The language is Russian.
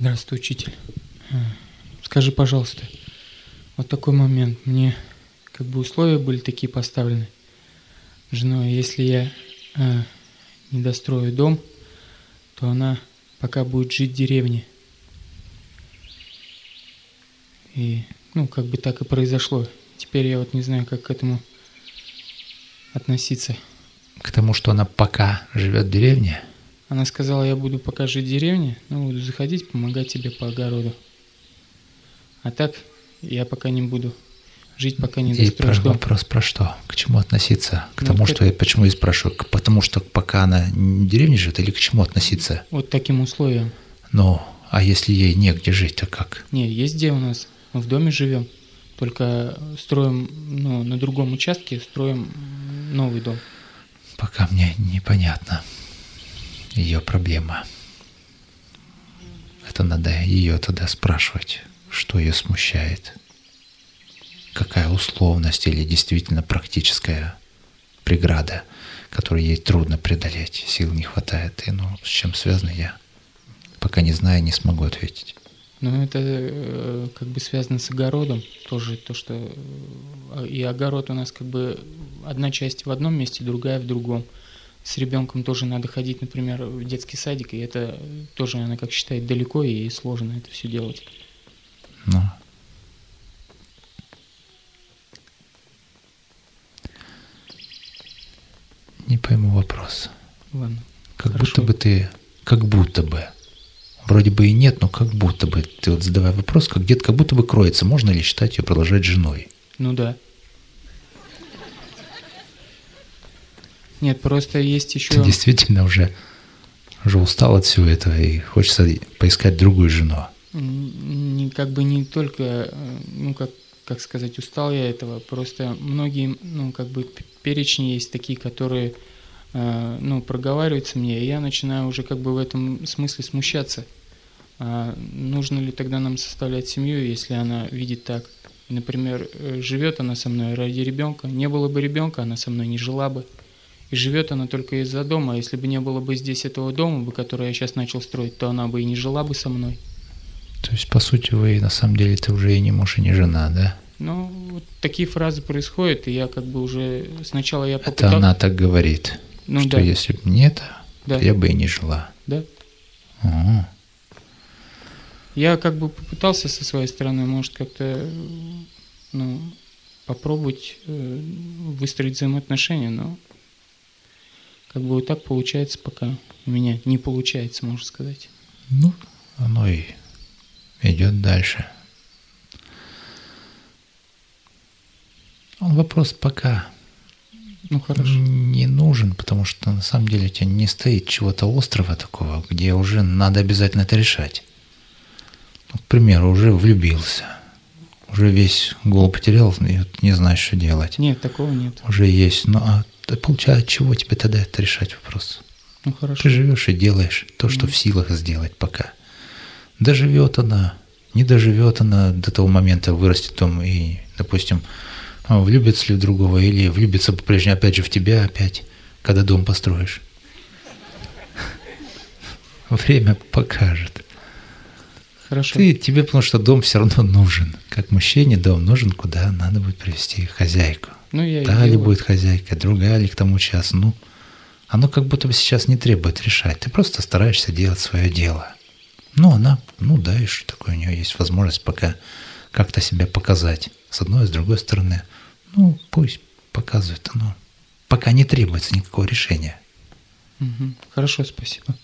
Здравствуй, учитель. Скажи, пожалуйста, вот такой момент. Мне как бы условия были такие поставлены женой. Если я а, не дострою дом, то она пока будет жить в деревне. И, ну, как бы так и произошло. Теперь я вот не знаю, как к этому относиться. К тому, что она пока живет в деревне, Она сказала, я буду пока жить в деревне, но буду заходить, помогать тебе по огороду. А так я пока не буду жить, пока не и про достроишь дом. вопрос про что? К чему относиться? К Ну, тому, к что я почему я спрашиваю? К- потому что пока она в деревне живет, или к чему относиться? Вот таким условиям. Ну, а если ей негде жить, то как? Не, есть где у нас. Мы в доме живем. Только строим, ну, на другом участке строим новый дом. Пока мне непонятно ее проблема. Это надо ее тогда спрашивать, что ее смущает. Какая условность или действительно практическая преграда, которую ей трудно преодолеть, сил не хватает. И ну, с чем связано я, пока не знаю, не смогу ответить. Но это э, как бы связано с огородом. Тоже то, что э, и огород у нас как бы одна часть в одном месте, другая в другом. С ребенком тоже надо ходить, например, в детский садик, и это тоже она как считает далеко, и сложно это все делать. Ну, не пойму вопрос. Ладно. Как Хорошо. будто бы ты, как будто бы, вроде бы и нет, но как будто бы, ты вот задавай вопрос, как где-то как будто бы кроется, можно ли считать ее продолжать женой? Ну да. Нет, просто есть еще... Ты действительно уже, уже устал от всего этого и хочется поискать другую жену. Не, как бы не только, э, ну как, как сказать, устал я этого, просто многие, ну как бы перечни есть такие, которые, э, ну, проговариваются мне, и я начинаю уже как бы в этом смысле смущаться. А нужно ли тогда нам составлять семью, если она видит так? Например, э, живет она со мной ради ребенка, не было бы ребенка, она со мной не жила бы. И живет она только из-за дома, если бы не было бы здесь этого дома, который я сейчас начал строить, то она бы и не жила бы со мной. То есть, по сути, вы на самом деле ты уже и не муж, и не жена, да? Ну, вот такие фразы происходят, и я как бы уже сначала я Это попытался... она так говорит, Ну что да, если бы не это, да, то я бы и не жила. да. Я как бы попытался со своей стороны, может, как-то, ну, попробовать э, выстроить взаимоотношения, но как бы вот так получается пока. У меня не получается, можно сказать. ну, оно и идет дальше. Он вопрос пока Ну, хорошо. не нужен, потому что на самом деле у тебя не стоит чего-то острого такого, где уже надо обязательно это решать. Ну, к примеру, уже влюбился, уже весь голову потерял и вот не знаешь, что делать. Нет, такого нет. Уже есть, ну а ты, получается, чего тебе тогда это решать вопрос? Ну, хорошо. Ты живешь и делаешь то, что в силах сделать пока. Доживет она, не доживет она до того момента, вырастет дом и, допустим, а, влюбится ли в другого или влюбится по-прежнему опять же в тебя опять, когда дом построишь. Время покажет. Хорошо. Ты, тебе потому что дом все равно нужен. Как мужчине дом нужен, куда надо будет привести хозяйку. Ну, я Та ли будет хозяйка, другая ли к тому час. Ну, оно как будто бы сейчас не требует решать. Ты просто стараешься делать свое дело. Ну, она, ну да, и что такое, у нее есть возможность пока как-то себя показать. С одной и с другой стороны. Ну, пусть показывает оно. Пока не требуется никакого решения. Мгм. Хорошо, спасибо.